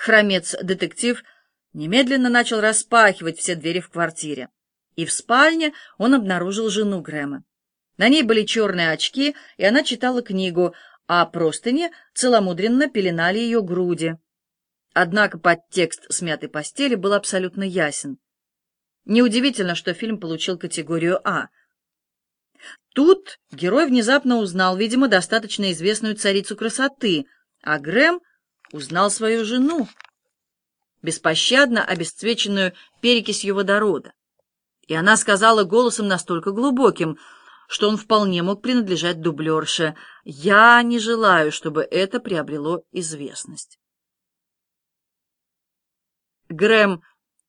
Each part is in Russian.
Хромец-детектив немедленно начал распахивать все двери в квартире. И в спальне он обнаружил жену Грэма. На ней были черные очки, и она читала книгу, а простыни целомудренно пеленали ее груди. Однако подтекст смятой постели был абсолютно ясен. Неудивительно, что фильм получил категорию А. Тут герой внезапно узнал, видимо, достаточно известную царицу красоты, а Грэм узнал свою жену, беспощадно обесцвеченную перекисью водорода. И она сказала голосом настолько глубоким, что он вполне мог принадлежать дублерше. «Я не желаю, чтобы это приобрело известность». Грэм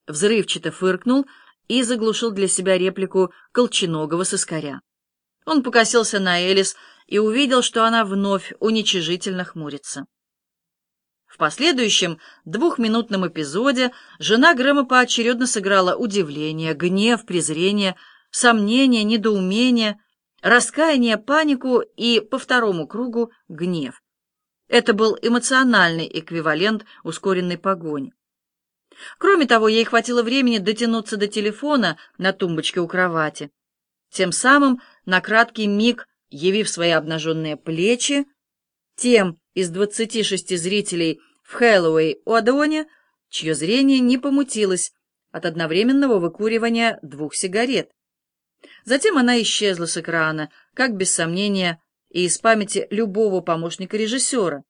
взрывчато фыркнул и заглушил для себя реплику колченогого соскаря. Он покосился на Элис и увидел, что она вновь уничижительно хмурится. В последующем двухминутном эпизоде жена Грэма поочередно сыграла удивление, гнев, презрение, сомнение, недоумение, раскаяние, панику и по второму кругу гнев. Это был эмоциональный эквивалент ускоренной погони. Кроме того, ей хватило времени дотянуться до телефона на тумбочке у кровати, тем самым на краткий миг явив свои обнаженные плечи, тем из двадцати шести зрителей в Хэллоуэй у Адоне, чье зрение не помутилось от одновременного выкуривания двух сигарет. Затем она исчезла с экрана, как без сомнения и из памяти любого помощника режиссера,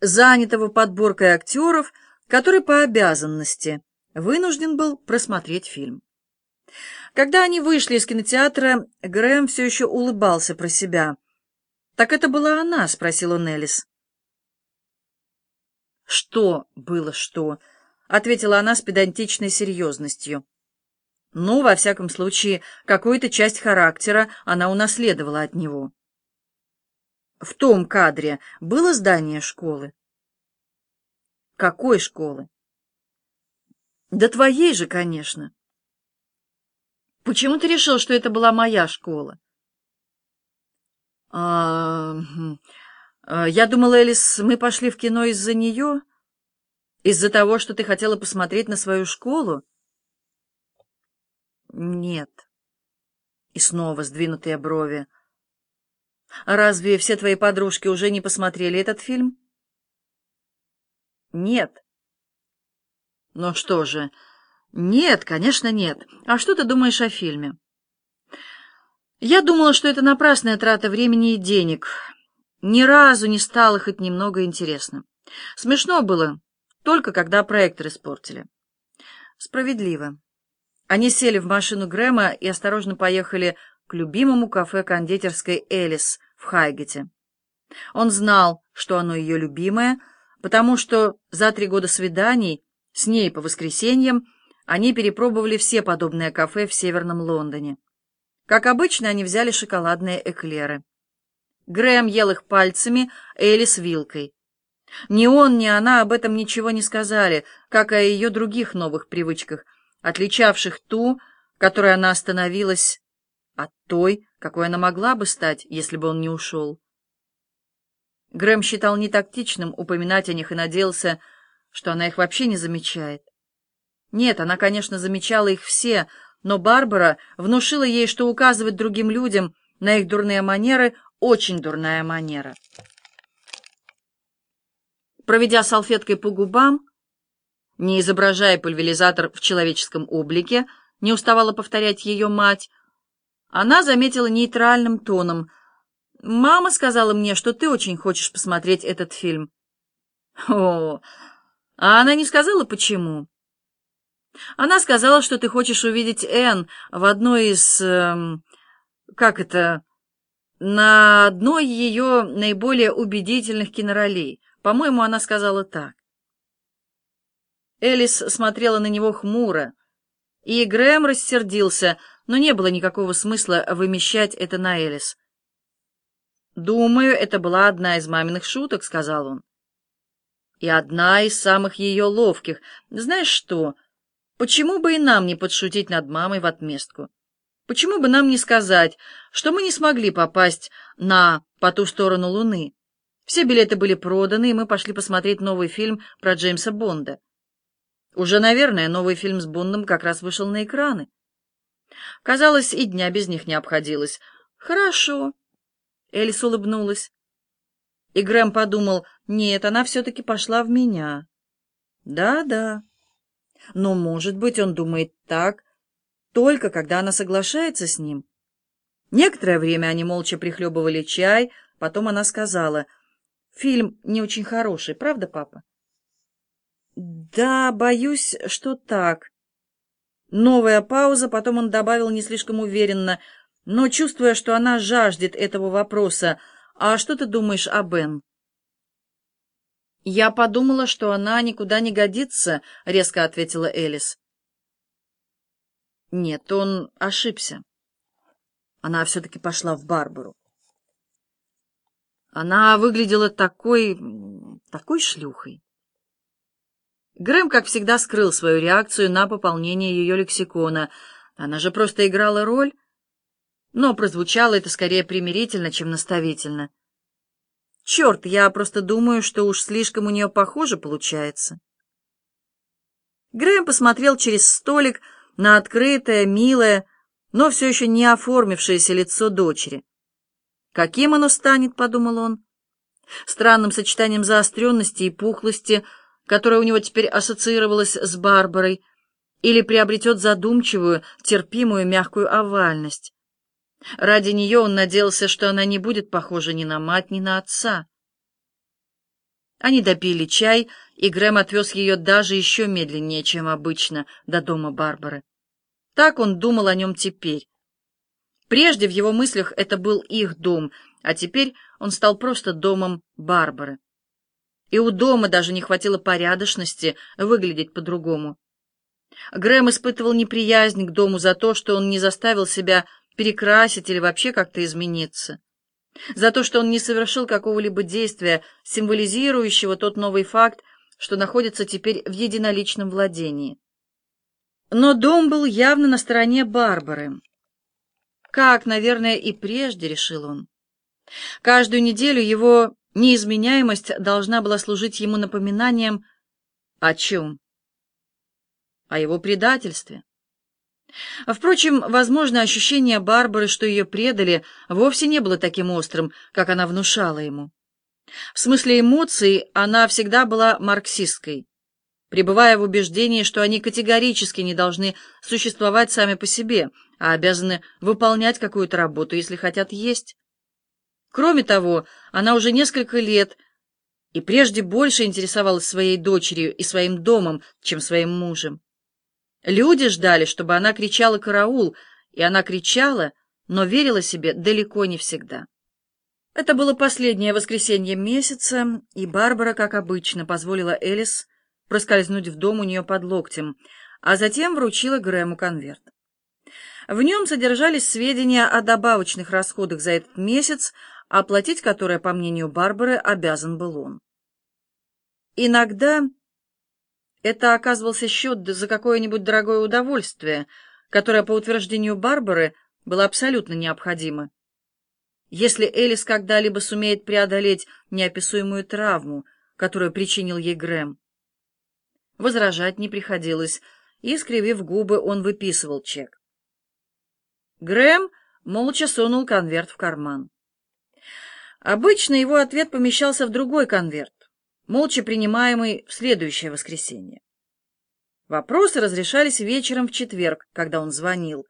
занятого подборкой актеров, который по обязанности вынужден был просмотреть фильм. Когда они вышли из кинотеатра, Грэм все еще улыбался про себя. «Так это была она?» — спросил он Элис. «Что было что?» — ответила она с педантичной серьезностью. «Ну, во всяком случае, какую-то часть характера она унаследовала от него». В том кадре было здание школы. Какой школы? Да твоей же, конечно. Почему ты решил, что это была моя школа? А, я думала, Элис, мы пошли в кино из-за нее? Из-за того, что ты хотела посмотреть на свою школу? Нет. И снова сдвинутые брови. Разве все твои подружки уже не посмотрели этот фильм? Нет. Ну что же... «Нет, конечно, нет. А что ты думаешь о фильме?» «Я думала, что это напрасная трата времени и денег. Ни разу не стало хоть немного интересно. Смешно было, только когда проектор испортили». «Справедливо». Они сели в машину Грэма и осторожно поехали к любимому кафе кондитерской «Элис» в Хайгете. Он знал, что оно ее любимое, потому что за три года свиданий с ней по воскресеньям они перепробовали все подобные кафе в Северном Лондоне. Как обычно, они взяли шоколадные эклеры. Грэм ел их пальцами, Элис вилкой. Ни он, ни она об этом ничего не сказали, как и о ее других новых привычках, отличавших ту, которой она остановилась, от той, какой она могла бы стать, если бы он не ушел. Грэм считал нетактичным упоминать о них и надеялся, что она их вообще не замечает. Нет, она, конечно, замечала их все, но Барбара внушила ей, что указывать другим людям на их дурные манеры — очень дурная манера. Проведя салфеткой по губам, не изображая пульверизатор в человеческом облике, не уставала повторять ее мать, она заметила нейтральным тоном. «Мама сказала мне, что ты очень хочешь посмотреть этот фильм». «О, а она не сказала, почему?» Она сказала, что ты хочешь увидеть Энн в одной из... Эм, как это... На одной ее наиболее убедительных киноролей. По-моему, она сказала так. Элис смотрела на него хмуро, и Грэм рассердился, но не было никакого смысла вымещать это на Элис. «Думаю, это была одна из маминых шуток», — сказал он. «И одна из самых ее ловких. Знаешь что?» Почему бы и нам не подшутить над мамой в отместку? Почему бы нам не сказать, что мы не смогли попасть на «по ту сторону Луны», Все билеты были проданы, и мы пошли посмотреть новый фильм про Джеймса Бонда. Уже, наверное, новый фильм с Бондом как раз вышел на экраны. Казалось, и дня без них не обходилось. Хорошо. Элис улыбнулась. И Грэм подумал, нет, она все-таки пошла в меня. Да-да. Но, может быть, он думает так, только когда она соглашается с ним. Некоторое время они молча прихлебывали чай, потом она сказала, «Фильм не очень хороший, правда, папа?» «Да, боюсь, что так». Новая пауза, потом он добавил не слишком уверенно, но, чувствуя, что она жаждет этого вопроса, «А что ты думаешь о Бен?» «Я подумала, что она никуда не годится», — резко ответила Элис. Нет, он ошибся. Она все-таки пошла в Барбару. Она выглядела такой... такой шлюхой. Грэм, как всегда, скрыл свою реакцию на пополнение ее лексикона. Она же просто играла роль. Но прозвучало это скорее примирительно, чем наставительно. Черт, я просто думаю, что уж слишком у нее похоже получается. Грэм посмотрел через столик на открытое, милое, но все еще не оформившееся лицо дочери. «Каким оно станет?» — подумал он. Странным сочетанием заостренности и пухлости, которое у него теперь ассоциировалось с Барбарой, или приобретет задумчивую, терпимую, мягкую овальность. Ради нее он надеялся, что она не будет похожа ни на мать, ни на отца. Они допили чай, и Грэм отвез ее даже еще медленнее, чем обычно, до дома Барбары. Так он думал о нем теперь. Прежде в его мыслях это был их дом, а теперь он стал просто домом Барбары. И у дома даже не хватило порядочности выглядеть по-другому. Грэм испытывал неприязнь к дому за то, что он не заставил себя перекрасить или вообще как-то измениться. За то, что он не совершил какого-либо действия, символизирующего тот новый факт, что находится теперь в единоличном владении. Но дом был явно на стороне Барбары. Как, наверное, и прежде, решил он. Каждую неделю его неизменяемость должна была служить ему напоминанием о чем? О его предательстве. Впрочем, возможно, ощущение Барбары, что ее предали, вовсе не было таким острым, как она внушала ему. В смысле эмоций она всегда была марксистской пребывая в убеждении, что они категорически не должны существовать сами по себе, а обязаны выполнять какую-то работу, если хотят есть. Кроме того, она уже несколько лет и прежде больше интересовалась своей дочерью и своим домом, чем своим мужем. Люди ждали, чтобы она кричала «караул», и она кричала, но верила себе далеко не всегда. Это было последнее воскресенье месяца, и Барбара, как обычно, позволила Элис проскользнуть в дом у нее под локтем, а затем вручила Грэму конверт. В нем содержались сведения о добавочных расходах за этот месяц, оплатить которые, по мнению Барбары, обязан был он. Иногда это оказывался счет за какое-нибудь дорогое удовольствие, которое, по утверждению Барбары, было абсолютно необходимо. Если Элис когда-либо сумеет преодолеть неописуемую травму, которую причинил ей Грэм, Возражать не приходилось, и, скривив губы, он выписывал чек. Грэм молча сунул конверт в карман. Обычно его ответ помещался в другой конверт, молча принимаемый в следующее воскресенье. Вопросы разрешались вечером в четверг, когда он звонил,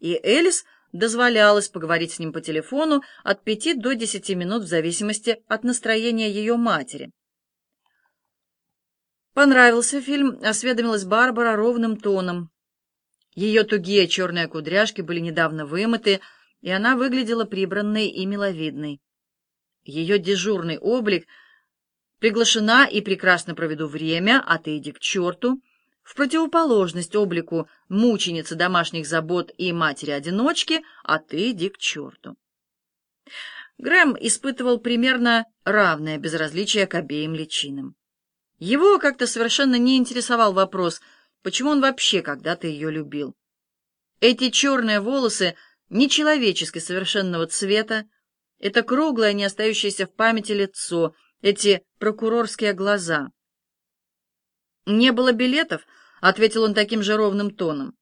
и Элис дозволялось поговорить с ним по телефону от пяти до десяти минут в зависимости от настроения ее матери. Понравился фильм, осведомилась Барбара ровным тоном. Ее тугие черные кудряшки были недавно вымыты, и она выглядела прибранной и миловидной. Ее дежурный облик приглашена и прекрасно проведу время, а ты иди к черту, в противоположность облику мученицы домашних забот и матери-одиночки, а ты иди к черту. Грэм испытывал примерно равное безразличие к обеим личинам. Его как-то совершенно не интересовал вопрос, почему он вообще когда-то ее любил. Эти черные волосы нечеловечески совершенного цвета, Это круглое, не остающееся в памяти лицо, эти прокурорские глаза. «Не было билетов», — ответил он таким же ровным тоном.